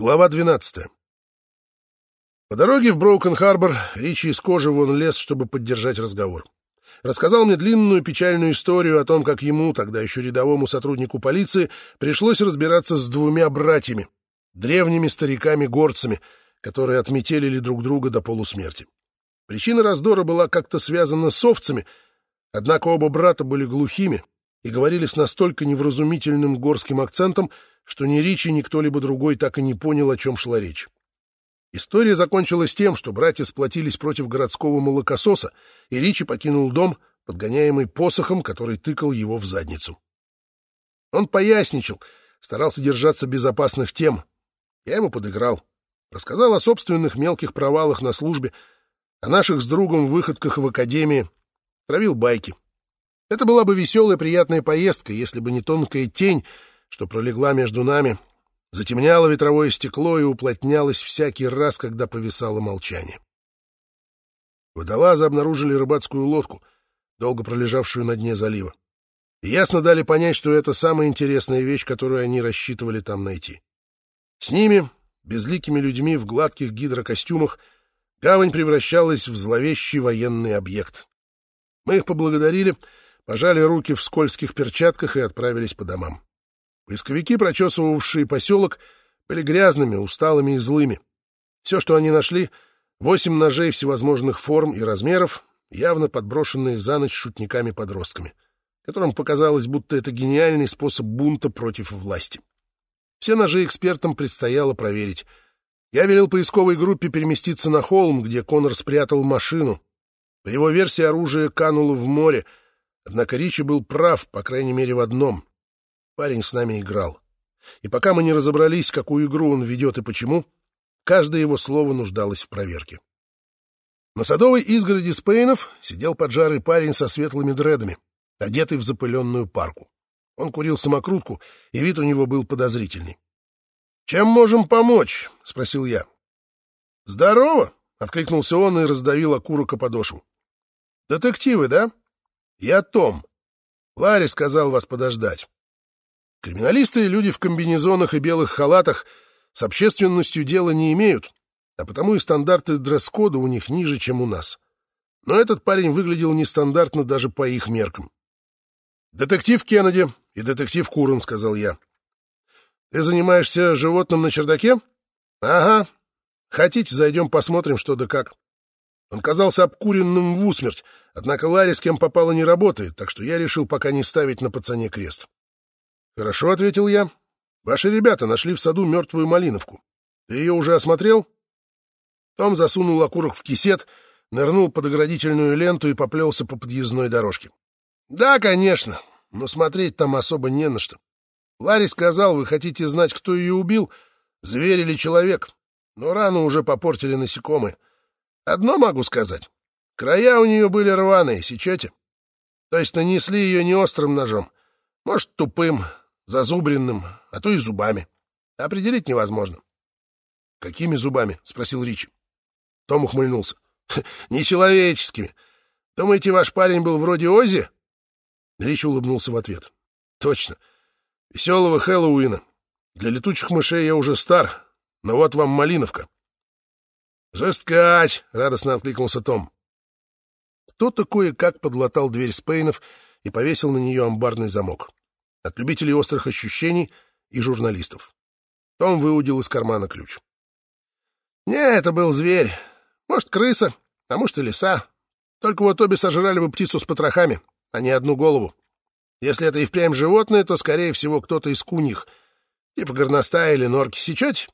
Глава 12. По дороге в Броукен-Харбор Ричи из кожи вон лез, чтобы поддержать разговор. Рассказал мне длинную печальную историю о том, как ему, тогда еще рядовому сотруднику полиции, пришлось разбираться с двумя братьями, древними стариками-горцами, которые отметелили друг друга до полусмерти. Причина раздора была как-то связана с овцами, однако оба брата были глухими и говорили с настолько невразумительным горским акцентом, что ни Ричи, ни кто-либо другой так и не понял, о чем шла речь. История закончилась тем, что братья сплотились против городского молокососа, и Ричи покинул дом, подгоняемый посохом, который тыкал его в задницу. Он поясничал, старался держаться безопасных тем. Я ему подыграл. Рассказал о собственных мелких провалах на службе, о наших с другом выходках в академии, травил байки. Это была бы веселая приятная поездка, если бы не тонкая тень, что пролегла между нами, затемняла ветровое стекло и уплотнялась всякий раз, когда повисало молчание. Водолазы обнаружили рыбацкую лодку, долго пролежавшую на дне залива. И ясно дали понять, что это самая интересная вещь, которую они рассчитывали там найти. С ними, безликими людьми в гладких гидрокостюмах, гавань превращалась в зловещий военный объект. Мы их поблагодарили, пожали руки в скользких перчатках и отправились по домам. Поисковики, прочесывавшие поселок, были грязными, усталыми и злыми. Все, что они нашли — восемь ножей всевозможных форм и размеров, явно подброшенные за ночь шутниками-подростками, которым показалось, будто это гениальный способ бунта против власти. Все ножи экспертам предстояло проверить. Я велел поисковой группе переместиться на холм, где Конор спрятал машину. По его версии, оружие кануло в море, однако Ричи был прав, по крайней мере, в одном — Парень с нами играл. И пока мы не разобрались, какую игру он ведет и почему, каждое его слово нуждалось в проверке. На садовой изгороди Спейнов сидел поджарый парень со светлыми дредами, одетый в запыленную парку. Он курил самокрутку, и вид у него был подозрительный. «Чем можем помочь?» — спросил я. «Здорово!» — откликнулся он и раздавил окурок о подошву. «Детективы, да? Я Том. Ларри сказал вас подождать. Криминалисты — люди в комбинезонах и белых халатах, с общественностью дела не имеют, а потому и стандарты дресс-кода у них ниже, чем у нас. Но этот парень выглядел нестандартно даже по их меркам. «Детектив Кеннеди и детектив Курон», — сказал я. «Ты занимаешься животным на чердаке?» «Ага. Хотите, зайдем посмотрим, что да как». Он казался обкуренным в усмерть, однако Ларри с кем попало не работает, так что я решил пока не ставить на пацане крест. «Хорошо», — ответил я. «Ваши ребята нашли в саду мертвую малиновку. Ты ее уже осмотрел?» Том засунул окурок в кисет, нырнул под оградительную ленту и поплелся по подъездной дорожке. «Да, конечно, но смотреть там особо не на что. Ларри сказал, вы хотите знать, кто ее убил, зверь или человек, но рану уже попортили насекомые. Одно могу сказать. Края у нее были рваные, сечете? То есть нанесли ее не острым ножом, может, тупым, зазубренным, а то и зубами. Определить невозможно. — Какими зубами? — спросил Ричи. Том ухмыльнулся. — Нечеловеческими. Думаете, ваш парень был вроде Ози? Ричи улыбнулся в ответ. — Точно. Веселого Хэллоуина. Для летучих мышей я уже стар, но вот вам малиновка. — Жесткач! — радостно откликнулся Том. Кто-то кое-как подлатал дверь Спейнов и повесил на нее амбарный замок от любителей острых ощущений и журналистов. Том выудил из кармана ключ. «Не, это был зверь. Может, крыса, а может и лиса. Только вот обе сожрали бы птицу с потрохами, а не одну голову. Если это и впрямь животное, то, скорее всего, кто-то из куних, типа горностая или норки. Сечете?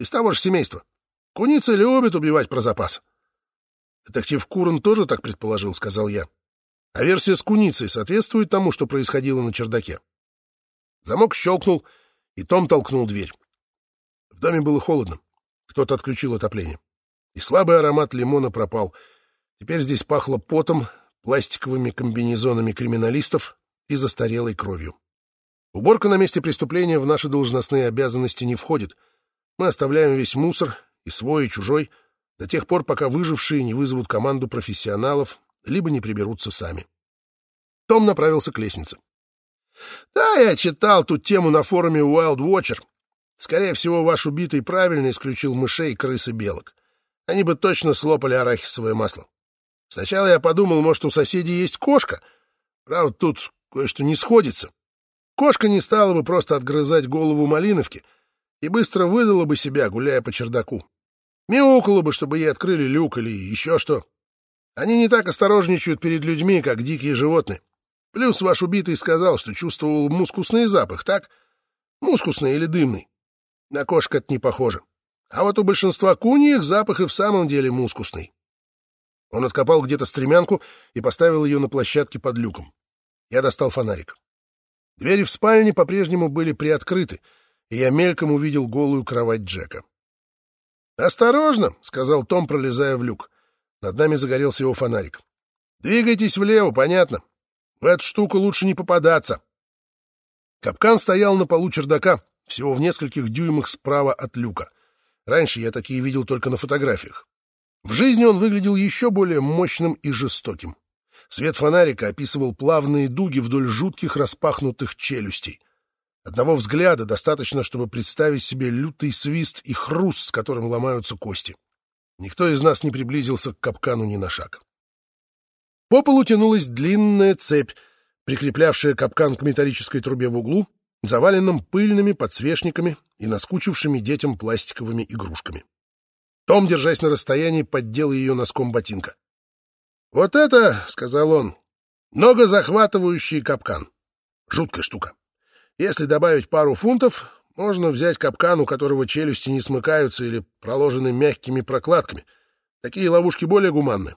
Из того же семейства. Куницы любят убивать про запас». «Детектив Курон тоже так предположил», — сказал я. А версия с куницей соответствует тому, что происходило на чердаке. Замок щелкнул, и Том толкнул дверь. В доме было холодно. Кто-то отключил отопление. И слабый аромат лимона пропал. Теперь здесь пахло потом, пластиковыми комбинезонами криминалистов и застарелой кровью. Уборка на месте преступления в наши должностные обязанности не входит. Мы оставляем весь мусор, и свой, и чужой, до тех пор, пока выжившие не вызовут команду профессионалов либо не приберутся сами. Том направился к лестнице. «Да, я читал ту тему на форуме Wild Watcher. Скорее всего, ваш убитый правильно исключил мышей, крыс и белок. Они бы точно слопали арахисовое масло. Сначала я подумал, может, у соседей есть кошка. Правда, тут кое-что не сходится. Кошка не стала бы просто отгрызать голову малиновки и быстро выдала бы себя, гуляя по чердаку. Мяукала бы, чтобы ей открыли люк или еще что. Они не так осторожничают перед людьми, как дикие животные. Плюс ваш убитый сказал, что чувствовал мускусный запах, так? Мускусный или дымный. На кошку это не похоже. А вот у большинства куни их запах и в самом деле мускусный. Он откопал где-то стремянку и поставил ее на площадке под люком. Я достал фонарик. Двери в спальне по-прежнему были приоткрыты, и я мельком увидел голую кровать Джека. «Осторожно!» — сказал Том, пролезая в люк. Над нами загорелся его фонарик. «Двигайтесь влево, понятно. В эту штуку лучше не попадаться». Капкан стоял на полу чердака, всего в нескольких дюймах справа от люка. Раньше я такие видел только на фотографиях. В жизни он выглядел еще более мощным и жестоким. Свет фонарика описывал плавные дуги вдоль жутких распахнутых челюстей. Одного взгляда достаточно, чтобы представить себе лютый свист и хруст, с которым ломаются кости. Никто из нас не приблизился к капкану ни на шаг. По полу тянулась длинная цепь, прикреплявшая капкан к металлической трубе в углу, заваленном пыльными подсвечниками и наскучившими детям пластиковыми игрушками. Том, держась на расстоянии, поддел ее носком ботинка. «Вот это, — сказал он, — многозахватывающий капкан. Жуткая штука. Если добавить пару фунтов, можно взять капкан, у которого челюсти не смыкаются или проложены мягкими прокладками. Такие ловушки более гуманны.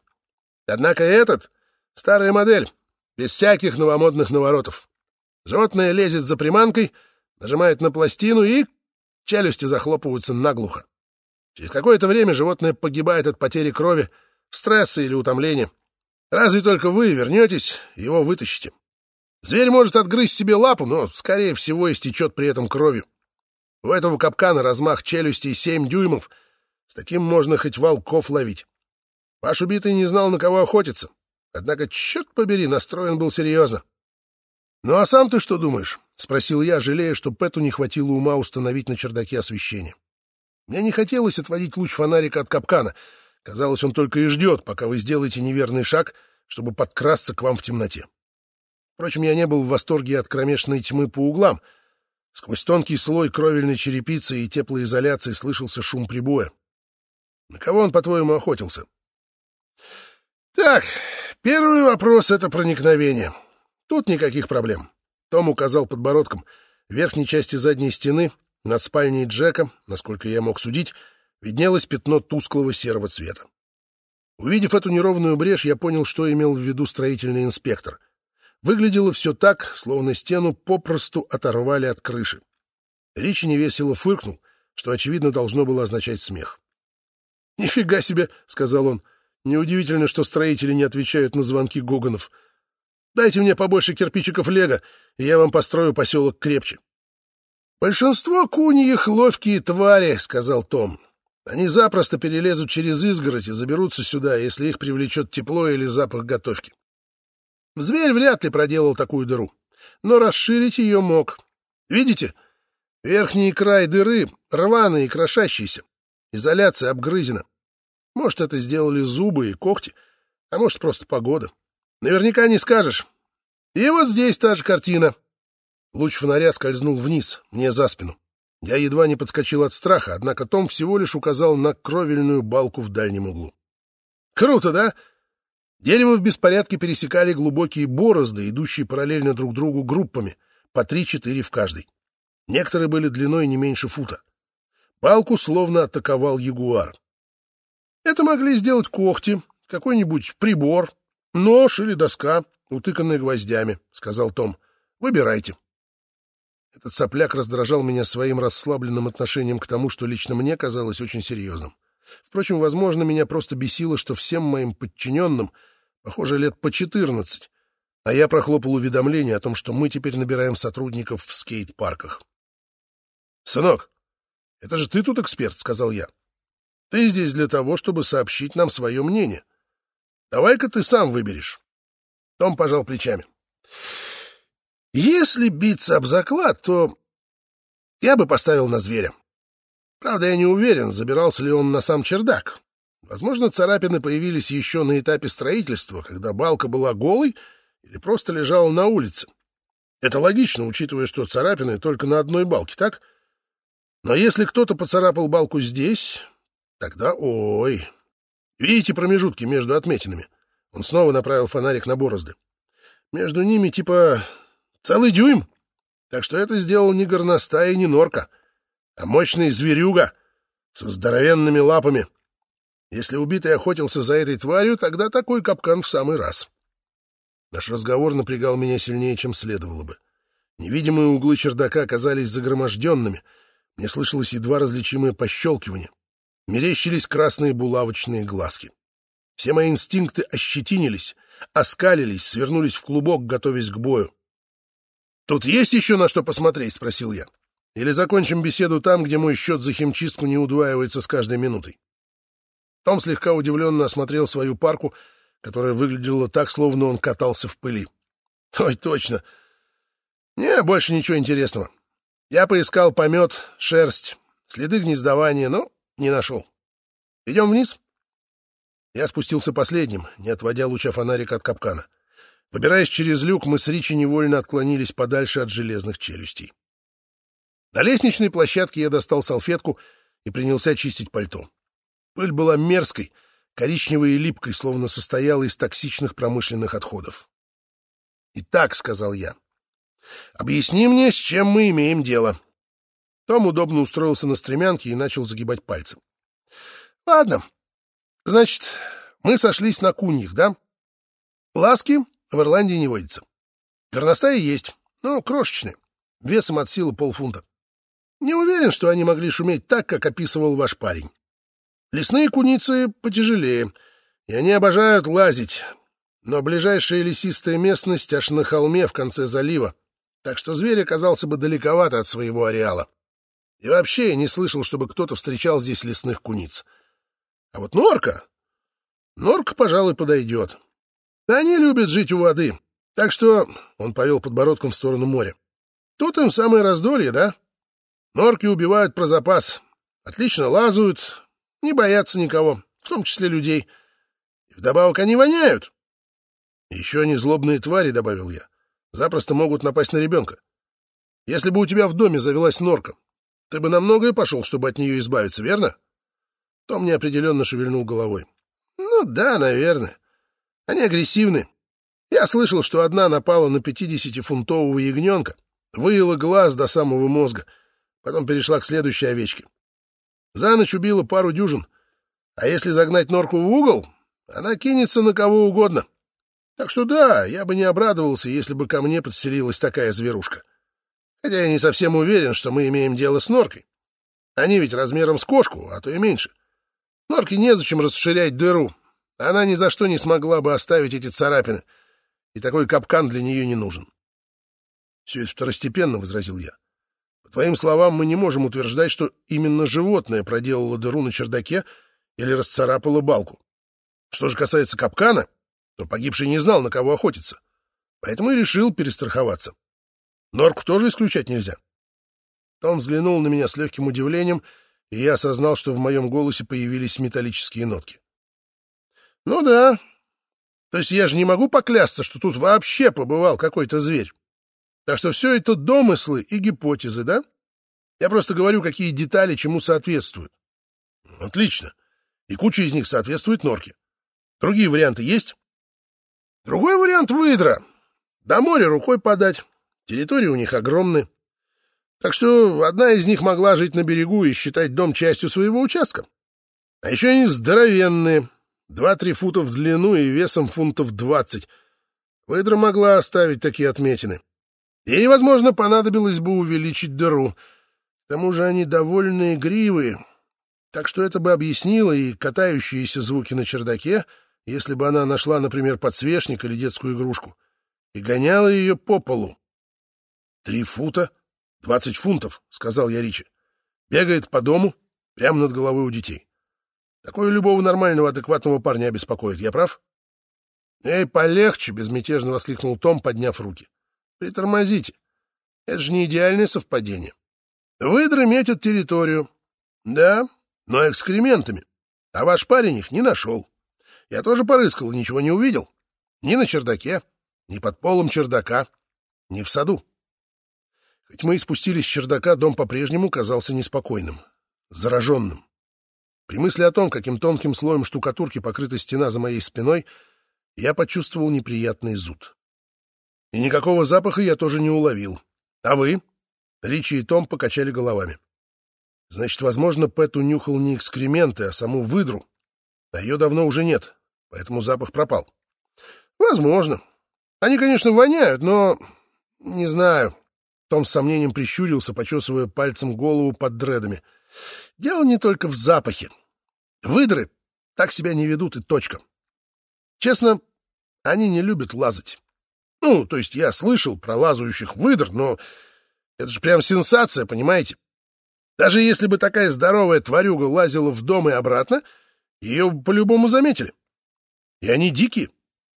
Однако этот — старая модель, без всяких новомодных наворотов. Животное лезет за приманкой, нажимает на пластину, и челюсти захлопываются наглухо. Через какое-то время животное погибает от потери крови, стресса или утомления. Разве только вы вернетесь, его вытащите. Зверь может отгрызть себе лапу, но, скорее всего, истечет при этом кровью. У этого капкана размах челюстей семь дюймов. С таким можно хоть волков ловить. Ваш убитый не знал, на кого охотиться. Однако, черт побери, настроен был серьезно. «Ну а сам ты что думаешь?» — спросил я, жалея, что Пэту не хватило ума установить на чердаке освещение. Мне не хотелось отводить луч фонарика от капкана. Казалось, он только и ждет, пока вы сделаете неверный шаг, чтобы подкрасться к вам в темноте. Впрочем, я не был в восторге от кромешной тьмы по углам — Сквозь тонкий слой кровельной черепицы и теплоизоляции слышался шум прибоя. На кого он, по-твоему, охотился? Так, первый вопрос — это проникновение. Тут никаких проблем. Том указал подбородком. В верхней части задней стены, над спальней Джека, насколько я мог судить, виднелось пятно тусклого серого цвета. Увидев эту неровную брешь, я понял, что имел в виду строительный инспектор. Выглядело все так, словно стену попросту оторвали от крыши. Ричи невесело фыркнул, что, очевидно, должно было означать смех. «Нифига себе!» — сказал он. «Неудивительно, что строители не отвечают на звонки Гоганов. Дайте мне побольше кирпичиков лего, и я вам построю поселок крепче». «Большинство куньих ловкие твари», — сказал Том. «Они запросто перелезут через изгородь и заберутся сюда, если их привлечет тепло или запах готовки. Зверь вряд ли проделал такую дыру, но расширить ее мог. Видите? Верхний край дыры рваный и крошащийся. Изоляция обгрызена. Может, это сделали зубы и когти, а может, просто погода. Наверняка не скажешь. И вот здесь та же картина. Луч фонаря скользнул вниз, мне за спину. Я едва не подскочил от страха, однако Том всего лишь указал на кровельную балку в дальнем углу. «Круто, да?» Дерево в беспорядке пересекали глубокие борозды, идущие параллельно друг другу группами, по три-четыре в каждой. Некоторые были длиной не меньше фута. Палку словно атаковал ягуар. Это могли сделать когти, какой-нибудь прибор, нож или доска, утыканная гвоздями, — сказал Том. — Выбирайте. Этот сопляк раздражал меня своим расслабленным отношением к тому, что лично мне казалось очень серьезным. Впрочем, возможно, меня просто бесило, что всем моим подчиненным, похоже, лет по четырнадцать, а я прохлопал уведомление о том, что мы теперь набираем сотрудников в скейт-парках. «Сынок, это же ты тут эксперт», — сказал я. «Ты здесь для того, чтобы сообщить нам свое мнение. Давай-ка ты сам выберешь». Том пожал плечами. «Если биться об заклад, то Я бы поставил на зверя. Правда, я не уверен, забирался ли он на сам чердак. Возможно, царапины появились еще на этапе строительства, когда балка была голой или просто лежала на улице. Это логично, учитывая, что царапины только на одной балке, так? Но если кто-то поцарапал балку здесь, тогда ой. Видите промежутки между отметинами? Он снова направил фонарик на борозды. Между ними типа целый дюйм. Так что это сделал не горностай и не норка, а мощный зверюга со здоровенными лапами. Если убитый охотился за этой тварью, тогда такой капкан в самый раз. Наш разговор напрягал меня сильнее, чем следовало бы. Невидимые углы чердака оказались загроможденными. Мне слышалось едва различимое пощелкивание. Мерещились красные булавочные глазки. Все мои инстинкты ощетинились, оскалились, свернулись в клубок, готовясь к бою. «Тут есть еще на что посмотреть?» — спросил я. «Или закончим беседу там, где мой счет за химчистку не удваивается с каждой минутой?» Том слегка удивленно осмотрел свою парку, которая выглядела так, словно он катался в пыли. «Ой, точно! Не, больше ничего интересного. Я поискал помет, шерсть, следы гнездования, но не нашел. Идем вниз?» Я спустился последним, не отводя луча фонарика от капкана. Выбираясь через люк, мы с Ричи невольно отклонились подальше от железных челюстей. На лестничной площадке я достал салфетку и принялся чистить пальто. Пыль была мерзкой, коричневой и липкой, словно состояла из токсичных промышленных отходов. «Итак», — сказал я, — «объясни мне, с чем мы имеем дело». Том удобно устроился на стремянке и начал загибать пальцы. «Ладно, значит, мы сошлись на куньях, да? Ласки в Ирландии не водится. Горностаи есть, но крошечные, весом от силы полфунта. Не уверен, что они могли шуметь так, как описывал ваш парень. Лесные куницы потяжелее, и они обожают лазить, но ближайшая лесистая местность аж на холме в конце залива, так что зверь оказался бы далековато от своего ареала. И вообще я не слышал, чтобы кто-то встречал здесь лесных куниц. А вот норка... Норка, пожалуй, подойдет. Они любят жить у воды. Так что он повел подбородком в сторону моря. Тут им самое раздолье, да? Норки убивают про запас. Отлично лазают, не боятся никого, в том числе людей. И вдобавок они воняют. Еще они злобные твари, — добавил я. Запросто могут напасть на ребенка. Если бы у тебя в доме завелась норка, ты бы на многое пошел, чтобы от нее избавиться, верно? Том неопределенно шевельнул головой. Ну да, наверное. Они агрессивны. Я слышал, что одна напала на пятидесятифунтового ягненка, выела глаз до самого мозга, потом перешла к следующей овечке. За ночь убила пару дюжин, а если загнать норку в угол, она кинется на кого угодно. Так что да, я бы не обрадовался, если бы ко мне подселилась такая зверушка. Хотя я не совсем уверен, что мы имеем дело с норкой. Они ведь размером с кошку, а то и меньше. Норке незачем расширять дыру, она ни за что не смогла бы оставить эти царапины, и такой капкан для нее не нужен. — Все это второстепенно, — возразил я. По твоим словам, мы не можем утверждать, что именно животное проделало дыру на чердаке или расцарапало балку. Что же касается капкана, то погибший не знал, на кого охотиться, поэтому и решил перестраховаться. Норку тоже исключать нельзя. Он взглянул на меня с легким удивлением, и я осознал, что в моем голосе появились металлические нотки. Ну да. То есть я же не могу поклясться, что тут вообще побывал какой-то зверь. Так что все это домыслы и гипотезы, да? Я просто говорю, какие детали чему соответствуют. Отлично. И куча из них соответствует норке. Другие варианты есть? Другой вариант — выдра. До моря рукой подать. Территории у них огромные. Так что одна из них могла жить на берегу и считать дом частью своего участка. А еще они здоровенные, Два-три фута в длину и весом фунтов двадцать. Выдра могла оставить такие отметины. Ей, возможно, понадобилось бы увеличить дыру. К тому же они довольно игривые, так что это бы объяснило и катающиеся звуки на чердаке, если бы она нашла, например, подсвечник или детскую игрушку, и гоняла ее по полу. «Три фута? Двадцать фунтов», — сказал я Ричи. «Бегает по дому, прямо над головой у детей. Такое любого нормального, адекватного парня беспокоит. Я прав? «Эй, полегче!» — безмятежно воскликнул Том, подняв руки. «Притормозите. Это же не идеальное совпадение. Выдры метят территорию. Да, но экскрементами. А ваш парень их не нашел. Я тоже порыскал и ничего не увидел. Ни на чердаке, ни под полом чердака, ни в саду. Хоть мы и спустились с чердака, дом по-прежнему казался неспокойным, зараженным. При мысли о том, каким тонким слоем штукатурки покрыта стена за моей спиной, я почувствовал неприятный зуд. И никакого запаха я тоже не уловил. А вы? Ричи и Том покачали головами. Значит, возможно, Пэт унюхал не экскременты, а саму выдру. А ее давно уже нет, поэтому запах пропал. Возможно. Они, конечно, воняют, но... Не знаю. Том с сомнением прищурился, почесывая пальцем голову под дредами. Дело не только в запахе. Выдры так себя не ведут и точка. Честно, они не любят лазать. Ну, то есть я слышал про лазающих выдр, но это же прям сенсация, понимаете? Даже если бы такая здоровая тварюга лазила в дом и обратно, ее по-любому заметили. И они дикие.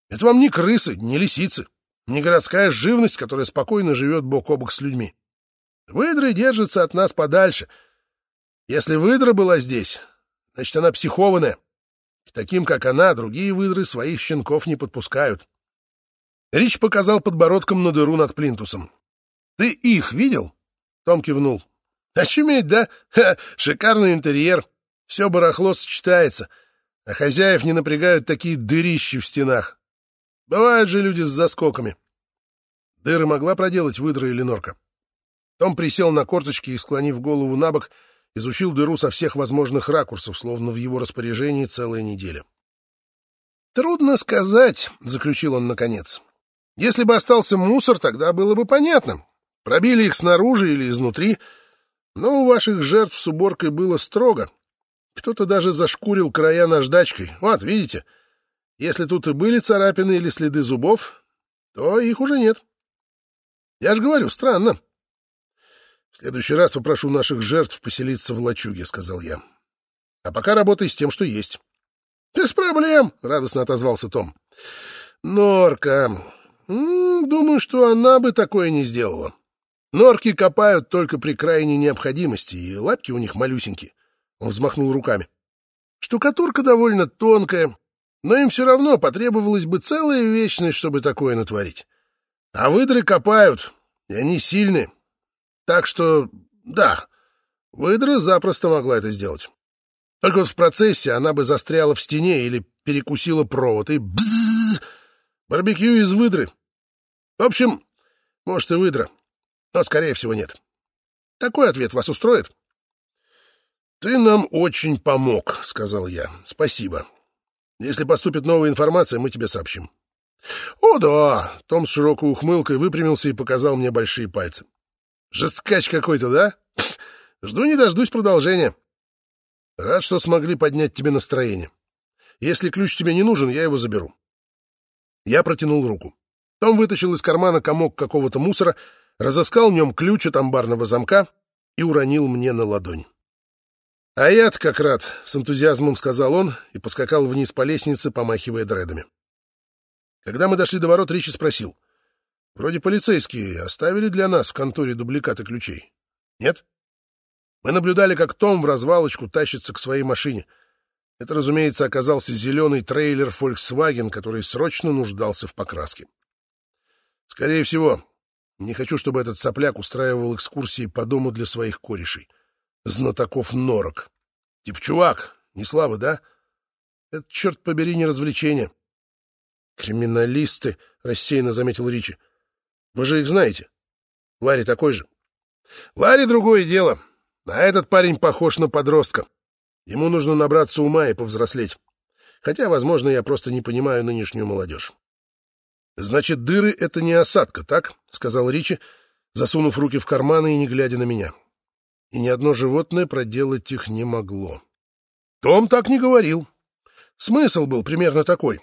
Это вам не крысы, не лисицы, не городская живность, которая спокойно живет бок о бок с людьми. Выдры держатся от нас подальше. Если выдра была здесь, значит, она психованная. К таким, как она, другие выдры своих щенков не подпускают. Рич показал подбородком на дыру над плинтусом. «Ты их видел?» Том кивнул. «Очуметь, да? Ха, шикарный интерьер. Все барахло сочетается, а хозяев не напрягают такие дырищи в стенах. Бывают же люди с заскоками». Дыры могла проделать выдра или норка. Том присел на корточки и, склонив голову на бок, изучил дыру со всех возможных ракурсов, словно в его распоряжении целая неделя. «Трудно сказать», — заключил он наконец. «Если бы остался мусор, тогда было бы понятно. Пробили их снаружи или изнутри, но у ваших жертв с уборкой было строго. Кто-то даже зашкурил края наждачкой. Вот, видите, если тут и были царапины или следы зубов, то их уже нет. Я же говорю, странно. В следующий раз попрошу наших жертв поселиться в лачуге, — сказал я. А пока работай с тем, что есть. — Без проблем, — радостно отозвался Том. — Норка. Думаю, что она бы такое не сделала. Норки копают только при крайней необходимости, и лапки у них малюсенькие. Он взмахнул руками. Штукатурка довольно тонкая, но им все равно потребовалась бы целая вечность, чтобы такое натворить. А выдры копают, и они сильные. Так что, да, выдра запросто могла это сделать. Только вот в процессе она бы застряла в стене или перекусила провод, и бззз! Барбекю из выдры. В общем, может и выдра, но, скорее всего, нет. Такой ответ вас устроит? «Ты нам очень помог», — сказал я. «Спасибо. Если поступит новая информация, мы тебе сообщим». «О, да!» — Том с широкой ухмылкой выпрямился и показал мне большие пальцы. Жесткач какой-то, да? Жду не дождусь продолжения. Рад, что смогли поднять тебе настроение. Если ключ тебе не нужен, я его заберу. Я протянул руку. Том вытащил из кармана комок какого-то мусора, разыскал в нем ключ от амбарного замка и уронил мне на ладонь. «А я-то как рад!» — с энтузиазмом сказал он и поскакал вниз по лестнице, помахивая дредами. Когда мы дошли до ворот, Ричи спросил — Вроде полицейские оставили для нас в конторе дубликаты ключей. Нет? Мы наблюдали, как Том в развалочку тащится к своей машине. Это, разумеется, оказался зеленый трейлер Volkswagen, который срочно нуждался в покраске. Скорее всего, не хочу, чтобы этот сопляк устраивал экскурсии по дому для своих корешей. Знатоков норок. Тип, чувак, не слабо, да? Это, черт побери, не развлечение. Криминалисты, — рассеянно заметил Ричи. Вы же их знаете. Ларри такой же. Ларри другое дело. А этот парень похож на подростка. Ему нужно набраться ума и повзрослеть. Хотя, возможно, я просто не понимаю нынешнюю молодежь. «Значит, дыры — это не осадка, так?» — сказал Ричи, засунув руки в карманы и не глядя на меня. И ни одно животное проделать их не могло. Том так не говорил. Смысл был примерно такой.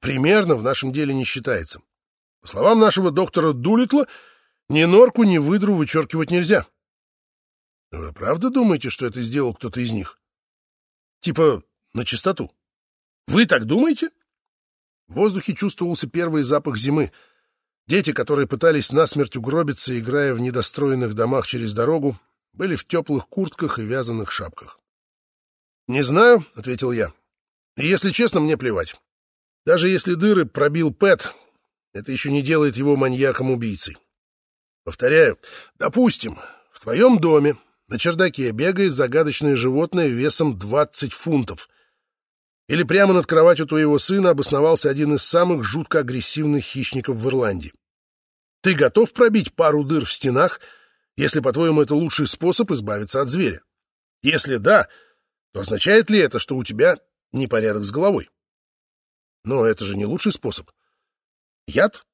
Примерно в нашем деле не считается. По словам нашего доктора Дулитла, ни норку, ни выдру вычеркивать нельзя. Вы правда думаете, что это сделал кто-то из них? Типа на чистоту? Вы так думаете? В воздухе чувствовался первый запах зимы. Дети, которые пытались насмерть угробиться, играя в недостроенных домах через дорогу, были в теплых куртках и вязаных шапках. «Не знаю», — ответил я. «И если честно, мне плевать. Даже если дыры пробил Пэт, это еще не делает его маньяком-убийцей. Повторяю, допустим, в твоем доме на чердаке бегает загадочное животное весом 20 фунтов. Или прямо над кроватью твоего сына обосновался один из самых жутко агрессивных хищников в Ирландии. Ты готов пробить пару дыр в стенах, если, по-твоему, это лучший способ избавиться от зверя? Если да, то означает ли это, что у тебя непорядок с головой? Но это же не лучший способ. Яд?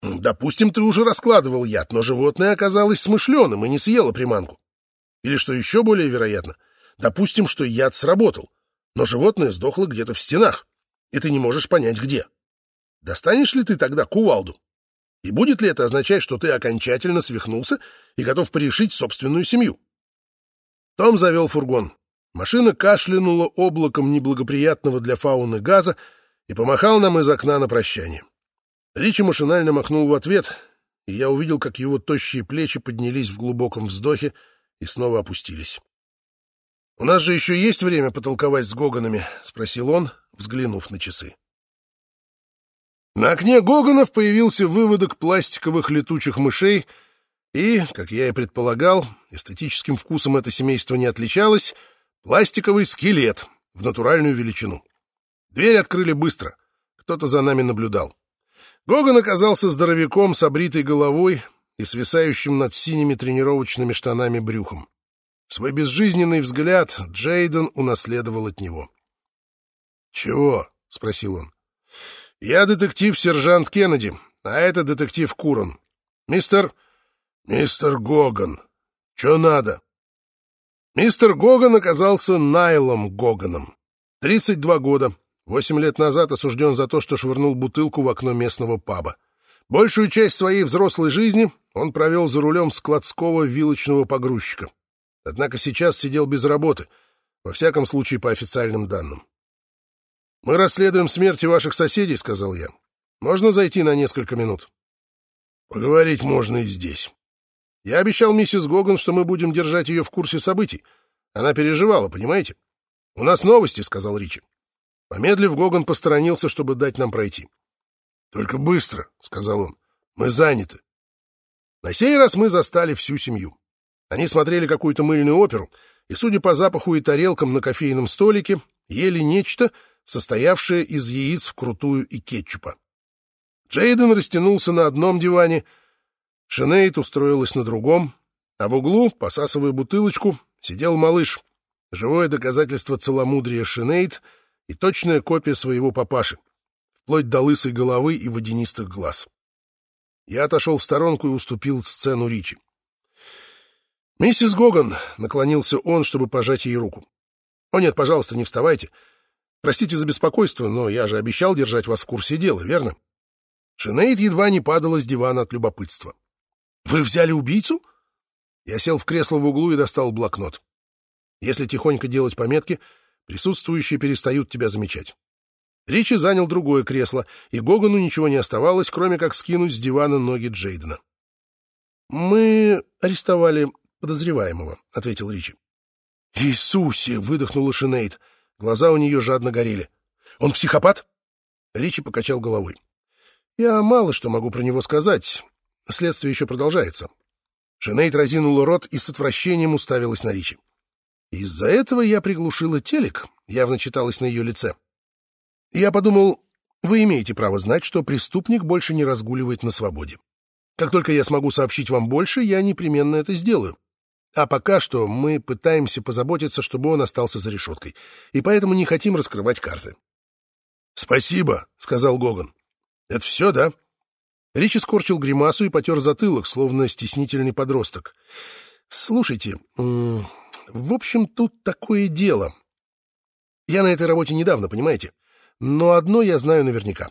Допустим, ты уже раскладывал яд, но животное оказалось смышленым и не съело приманку. Или, что еще более вероятно, допустим, что яд сработал, но животное сдохло где-то в стенах, и ты не можешь понять, где. Достанешь ли ты тогда кувалду? И будет ли это означать, что ты окончательно свихнулся и готов порешить собственную семью? Том завел фургон. Машина кашлянула облаком неблагоприятного для фауны газа и помахал нам из окна на прощание. Ричи машинально махнул в ответ, и я увидел, как его тощие плечи поднялись в глубоком вздохе и снова опустились. «У нас же еще есть время потолковать с Гоганами?» — спросил он, взглянув на часы. На окне Гоганов появился выводок пластиковых летучих мышей, и, как я и предполагал, эстетическим вкусом это семейство не отличалось, пластиковый скелет в натуральную величину. Дверь открыли быстро. Кто-то за нами наблюдал. Гоган оказался здоровяком с обритой головой и свисающим над синими тренировочными штанами брюхом. Свой безжизненный взгляд Джейден унаследовал от него. «Чего?» — спросил он. «Я детектив-сержант Кеннеди, а это детектив Курон. Мистер... Мистер Гоган. Чё надо?» Мистер Гоган оказался Найлом Гоганом. 32 года, Восемь лет назад осужден за то, что швырнул бутылку в окно местного паба. Большую часть своей взрослой жизни он провел за рулем складского вилочного погрузчика. Однако сейчас сидел без работы, во всяком случае по официальным данным. «Мы расследуем смерти ваших соседей», — сказал я. «Можно зайти на несколько минут?» «Поговорить можно и здесь». Я обещал миссис Гоган, что мы будем держать ее в курсе событий. Она переживала, понимаете? «У нас новости», — сказал Ричи. Помедлив, Гоган посторонился, чтобы дать нам пройти. «Только быстро», — сказал он, — «мы заняты». На сей раз мы застали всю семью. Они смотрели какую-то мыльную оперу, и, судя по запаху и тарелкам на кофейном столике, ели нечто, состоявшее из яиц вкрутую и кетчупа. Джейден растянулся на одном диване, Шинейд устроилась на другом, а в углу, посасывая бутылочку, сидел малыш, живое доказательство целомудрия Шинейд — и точная копия своего папаши, вплоть до лысой головы и водянистых глаз. Я отошел в сторонку и уступил сцену Ричи. «Миссис Гоган», — наклонился он, чтобы пожать ей руку. «О нет, пожалуйста, не вставайте. Простите за беспокойство, но я же обещал держать вас в курсе дела, верно?» Шинейд едва не падала с дивана от любопытства. «Вы взяли убийцу?» Я сел в кресло в углу и достал блокнот. Если тихонько делать пометки, Присутствующие перестают тебя замечать. Ричи занял другое кресло, и Гогану ничего не оставалось, кроме как скинуть с дивана ноги Джейдена. «Мы арестовали подозреваемого», — ответил Ричи. «Иисусе!» — выдохнула Шинейд. Глаза у нее жадно горели. «Он психопат?» Ричи покачал головой. «Я мало что могу про него сказать. Следствие еще продолжается». Шинейд разинула рот и с отвращением уставилась на Ричи. Из-за этого я приглушила телек, явно читалось на ее лице. Я подумал, вы имеете право знать, что преступник больше не разгуливает на свободе. Как только я смогу сообщить вам больше, я непременно это сделаю. А пока что мы пытаемся позаботиться, чтобы он остался за решеткой, и поэтому не хотим раскрывать карты. — Спасибо, — сказал Гоган. — Это все, да? Ричи скорчил гримасу и потер затылок, словно стеснительный подросток. — Слушайте, в общем, тут такое дело. Я на этой работе недавно, понимаете? Но одно я знаю наверняка.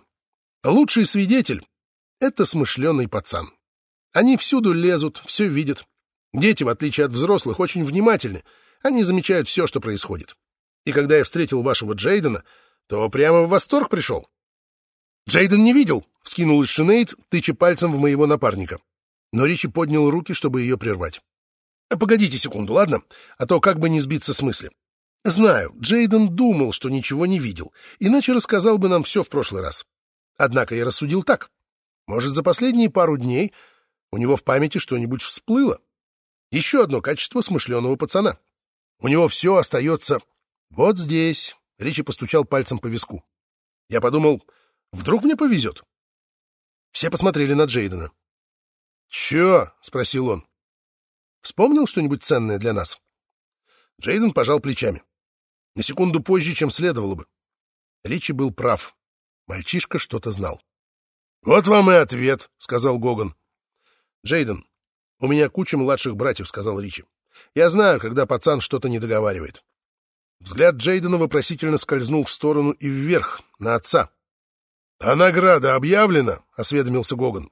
Лучший свидетель — это смышленый пацан. Они всюду лезут, все видят. Дети, в отличие от взрослых, очень внимательны. Они замечают все, что происходит. И когда я встретил вашего Джейдена, то прямо в восторг пришел. Джейден не видел, — вскинулась Шинейд, тыча пальцем в моего напарника. Но Ричи поднял руки, чтобы ее прервать. Погодите секунду, ладно? А то как бы не сбиться с мысли. Знаю, Джейден думал, что ничего не видел, иначе рассказал бы нам все в прошлый раз. Однако я рассудил так. Может, за последние пару дней у него в памяти что-нибудь всплыло? Еще одно качество смышленого пацана. У него все остается вот здесь. Ричи постучал пальцем по виску. Я подумал, вдруг мне повезет. Все посмотрели на Джейдена. «Чё?» — спросил он. «Вспомнил что-нибудь ценное для нас?» Джейден пожал плечами. На секунду позже, чем следовало бы. Ричи был прав. Мальчишка что-то знал. «Вот вам и ответ», — сказал Гоган. «Джейден, у меня куча младших братьев», — сказал Ричи. «Я знаю, когда пацан что-то не договаривает». Взгляд Джейдена вопросительно скользнул в сторону и вверх, на отца. «А награда объявлена?» — осведомился Гоган.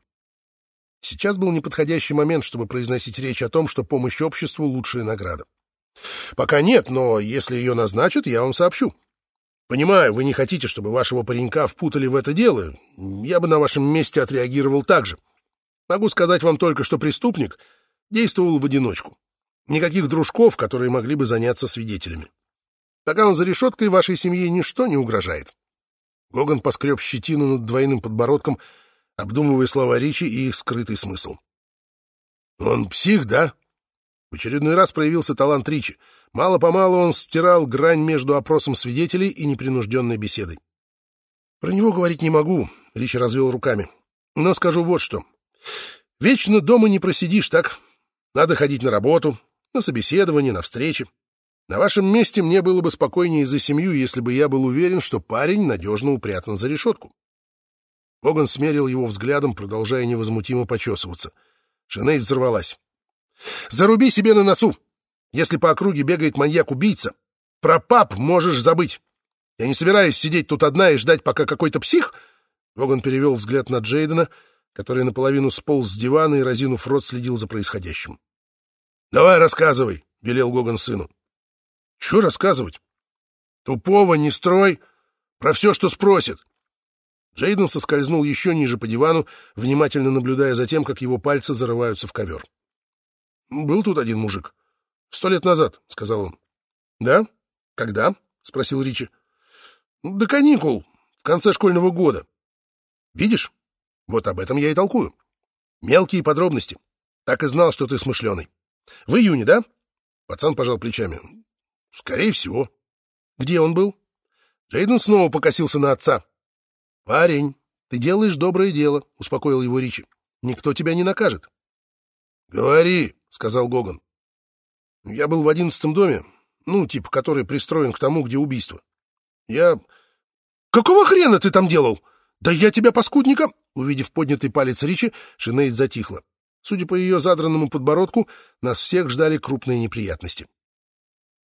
Сейчас был неподходящий момент, чтобы произносить речь о том, что помощь обществу — лучшая награда. «Пока нет, но если ее назначат, я вам сообщу. Понимаю, вы не хотите, чтобы вашего паренька впутали в это дело. Я бы на вашем месте отреагировал так же. Могу сказать вам только, что преступник действовал в одиночку. Никаких дружков, которые могли бы заняться свидетелями. Пока он за решеткой, вашей семье ничто не угрожает. Гоган поскреб щетину над двойным подбородком, обдумывая слова Ричи и их скрытый смысл. «Он псих, да?» В очередной раз проявился талант Ричи. Мало-помалу он стирал грань между опросом свидетелей и непринужденной беседой. «Про него говорить не могу», — Ричи развел руками. «Но скажу вот что. Вечно дома не просидишь, так? Надо ходить на работу, на собеседование, на встречи. На вашем месте мне было бы спокойнее за семью, если бы я был уверен, что парень надежно упрятан за решетку. Коган смерил его взглядом, продолжая невозмутимо почесываться. Шинейд взорвалась. «Заруби себе на носу! Если по округе бегает маньяк-убийца, про пап можешь забыть. Я не собираюсь сидеть тут одна и ждать, пока какой-то псих...» Коган перевел взгляд на Джейдена, который наполовину сполз с дивана и, разинув рот, следил за происходящим. «Давай рассказывай», — велел Гоган сыну. Что рассказывать? Тупого не строй, про все, что спросит. Джейден соскользнул еще ниже по дивану, внимательно наблюдая за тем, как его пальцы зарываются в ковер. «Был тут один мужик. Сто лет назад», — сказал он. «Да? Когда?» — спросил Ричи. «До каникул, в конце школьного года. Видишь? Вот об этом я и толкую. Мелкие подробности. Так и знал, что ты смышленый. В июне, да?» Пацан пожал плечами. Скорее всего. Где он был? Джейден снова покосился на отца. Парень, ты делаешь доброе дело, успокоил его Ричи. Никто тебя не накажет. Говори, сказал Гоган. Я был в одиннадцатом доме, ну, типа, который пристроен к тому, где убийство. Я... Какого хрена ты там делал? Да я тебя, паскудника! Увидев поднятый палец Ричи, Шинейд затихла. Судя по ее задранному подбородку, нас всех ждали крупные неприятности.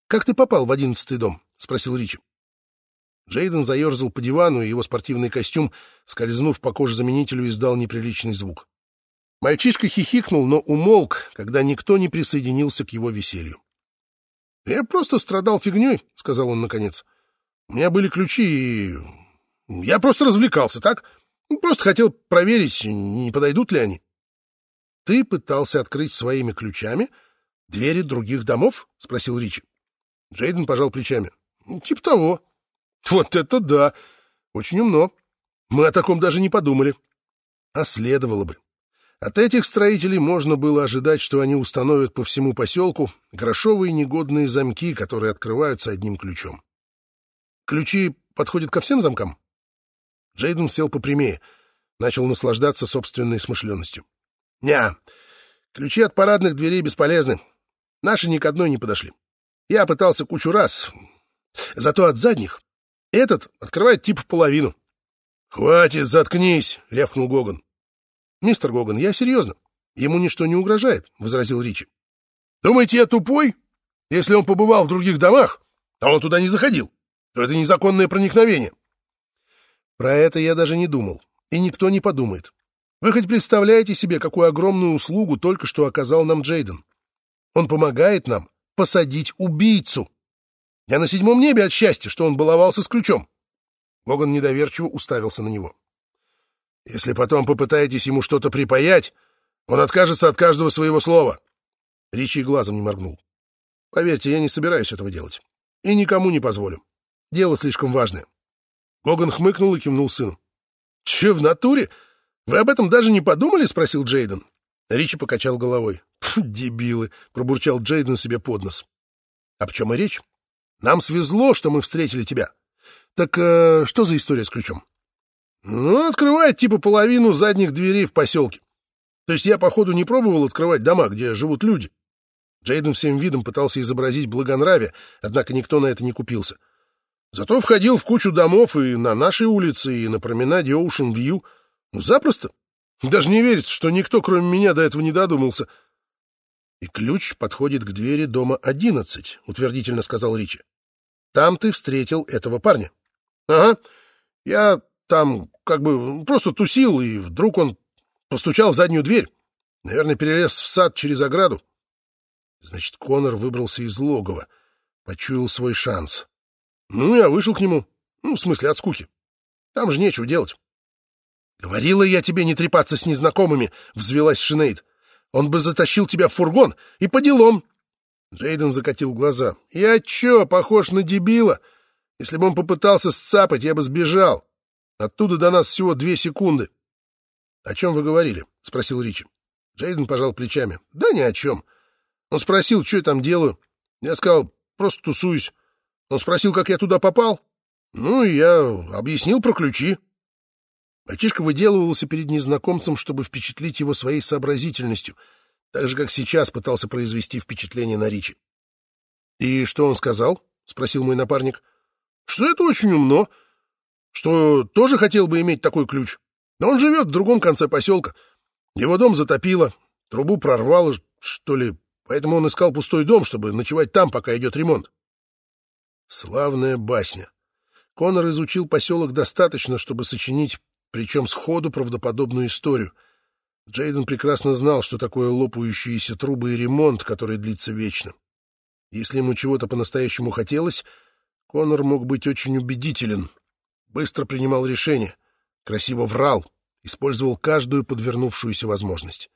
«Как ты попал в одиннадцатый дом?» — спросил Ричи. Джейден заерзал по дивану, и его спортивный костюм, скользнув по коже-заменителю, издал неприличный звук. Мальчишка хихикнул, но умолк, когда никто не присоединился к его веселью. «Я просто страдал фигней», — сказал он наконец. «У меня были ключи, и... Я просто развлекался, так? Просто хотел проверить, не подойдут ли они». «Ты пытался открыть своими ключами двери других домов?» — спросил Ричи. Джейден пожал плечами. Тип того. Вот это да! Очень умно. Мы о таком даже не подумали. А следовало бы. От этих строителей можно было ожидать, что они установят по всему поселку грошовые негодные замки, которые открываются одним ключом. Ключи подходят ко всем замкам? Джейден сел попрямее, начал наслаждаться собственной смышленностью. «Ня, ключи от парадных дверей бесполезны. Наши ни к одной не подошли. Я пытался кучу раз. Зато от задних этот открывает тип в половину. — Хватит, заткнись, — рявкнул Гоган. — Мистер Гоган, я серьезно. Ему ничто не угрожает, — возразил Ричи. — Думаете, я тупой? Если он побывал в других домах, а он туда не заходил, то это незаконное проникновение. Про это я даже не думал, и никто не подумает. Вы хоть представляете себе, какую огромную услугу только что оказал нам Джейден? Он помогает нам посадить убийцу. Я на седьмом небе от счастья, что он баловался с ключом. Гоган недоверчиво уставился на него. Если потом попытаетесь ему что-то припаять, он откажется от каждого своего слова. Ричи глазом не моргнул. Поверьте, я не собираюсь этого делать. И никому не позволю. Дело слишком важное. Гоган хмыкнул и кивнул сыну. — Че, в натуре? Вы об этом даже не подумали? — спросил Джейден. Ричи покачал головой. — Дебилы! — пробурчал Джейден себе под нос. — О чем и речь? Нам свезло, что мы встретили тебя. Так э, что за история с ключом? — Ну, открывает типа половину задних дверей в поселке. То есть я, походу, не пробовал открывать дома, где живут люди. Джейден всем видом пытался изобразить благонравие, однако никто на это не купился. Зато входил в кучу домов и на нашей улице, и на променаде Оушен Вью. Ну, запросто. Даже не верится, что никто, кроме меня, до этого не додумался. — И ключ подходит к двери дома одиннадцать, — утвердительно сказал Ричи. — Там ты встретил этого парня. — Ага. Я там как бы просто тусил, и вдруг он постучал в заднюю дверь. Наверное, перелез в сад через ограду. Значит, Конор выбрался из логова, почуял свой шанс. Ну, я вышел к нему. Ну, в смысле, от скуки. Там же нечего делать. «Говорила я тебе не трепаться с незнакомыми», — взвелась Шинейд. «Он бы затащил тебя в фургон и по делам». Джейден закатил глаза. «Я чё, похож на дебила? Если бы он попытался сцапать, я бы сбежал. Оттуда до нас всего две секунды». «О чем вы говорили?» — спросил Ричи. Джейден пожал плечами. «Да ни о чем. Он спросил, что я там делаю. Я сказал, просто тусуюсь. Он спросил, как я туда попал. Ну, и я объяснил про ключи. Мальчишка выделывался перед незнакомцем, чтобы впечатлить его своей сообразительностью, так же, как сейчас пытался произвести впечатление на Ричи. «И что он сказал?» — спросил мой напарник. «Что это очень умно. Что тоже хотел бы иметь такой ключ. Но он живет в другом конце поселка. Его дом затопило, трубу прорвало, что ли, поэтому он искал пустой дом, чтобы ночевать там, пока идет ремонт. Славная басня. Конор изучил поселок достаточно, чтобы сочинить, причем сходу, правдоподобную историю. Джейден прекрасно знал, что такое лопающиеся трубы и ремонт, который длится вечно. Если ему чего-то по-настоящему хотелось, Конор мог быть очень убедителен, быстро принимал решения, красиво врал, использовал каждую подвернувшуюся возможность.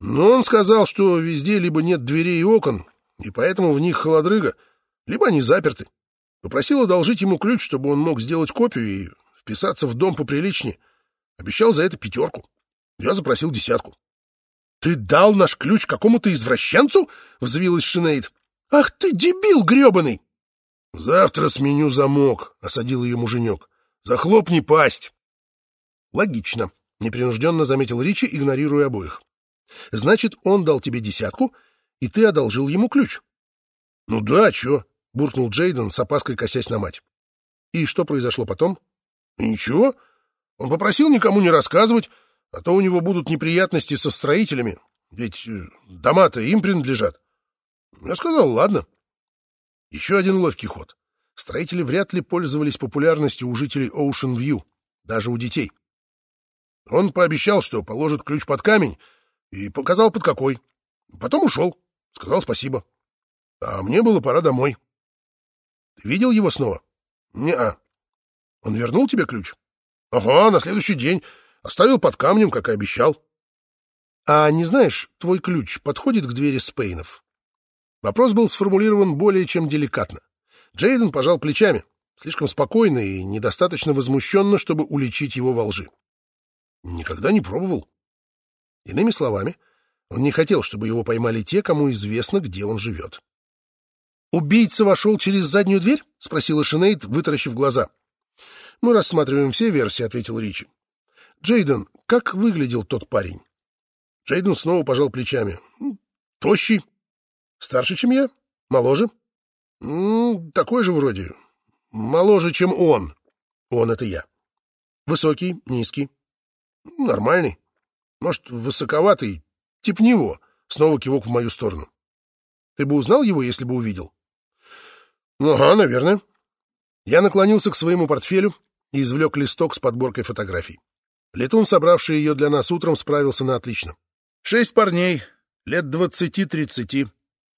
Но он сказал, что везде либо нет дверей и окон, и поэтому в них холодрыга, либо они заперты. Попросил одолжить ему ключ, чтобы он мог сделать копию и вписаться в дом поприличнее. Обещал за это пятерку. Я запросил десятку. — Ты дал наш ключ какому-то извращенцу? — взвилась Шинейд. — Ах ты, дебил гребаный! — Завтра сменю замок, — осадил ее муженек. — Захлопни пасть. — Логично, — непринужденно заметил Ричи, игнорируя обоих. Значит, он дал тебе десятку, и ты одолжил ему ключ. — Ну да, чё? — буркнул Джейден, с опаской косясь на мать. — И что произошло потом? — Ничего. Он попросил никому не рассказывать, а то у него будут неприятности со строителями, ведь э, дома-то им принадлежат. Я сказал, ладно. Еще один ловкий ход. Строители вряд ли пользовались популярностью у жителей Ocean View, даже у детей. Он пообещал, что положит ключ под камень, и показал под какой. Потом ушел, сказал спасибо. А мне было пора домой. Ты видел его снова? Не-а. Он вернул тебе ключ? Ага, на следующий день. Оставил под камнем, как и обещал. А не знаешь, твой ключ подходит к двери Спейнов? Вопрос был сформулирован более чем деликатно. Джейден пожал плечами, слишком спокойно и недостаточно возмущенно, чтобы уличить его во лжи. Никогда не пробовал. Иными словами, он не хотел, чтобы его поймали те, кому известно, где он живет. «Убийца вошел через заднюю дверь?» — спросила Шинейд, вытаращив глаза. «Мы рассматриваем все версии», — ответил Ричи. «Джейден, как выглядел тот парень?» Джейден снова пожал плечами. «Тощий. Старше, чем я? Моложе?» «Такой же вроде. Моложе, чем он. Он — это я. Высокий, низкий. Нормальный. Может, высоковатый, тип него. Снова кивок в мою сторону. Ты бы узнал его, если бы увидел? Ага, наверное. Я наклонился к своему портфелю и извлек листок с подборкой фотографий. Летун, собравший ее для нас утром, справился на отлично. Шесть парней, лет двадцати-тридцати,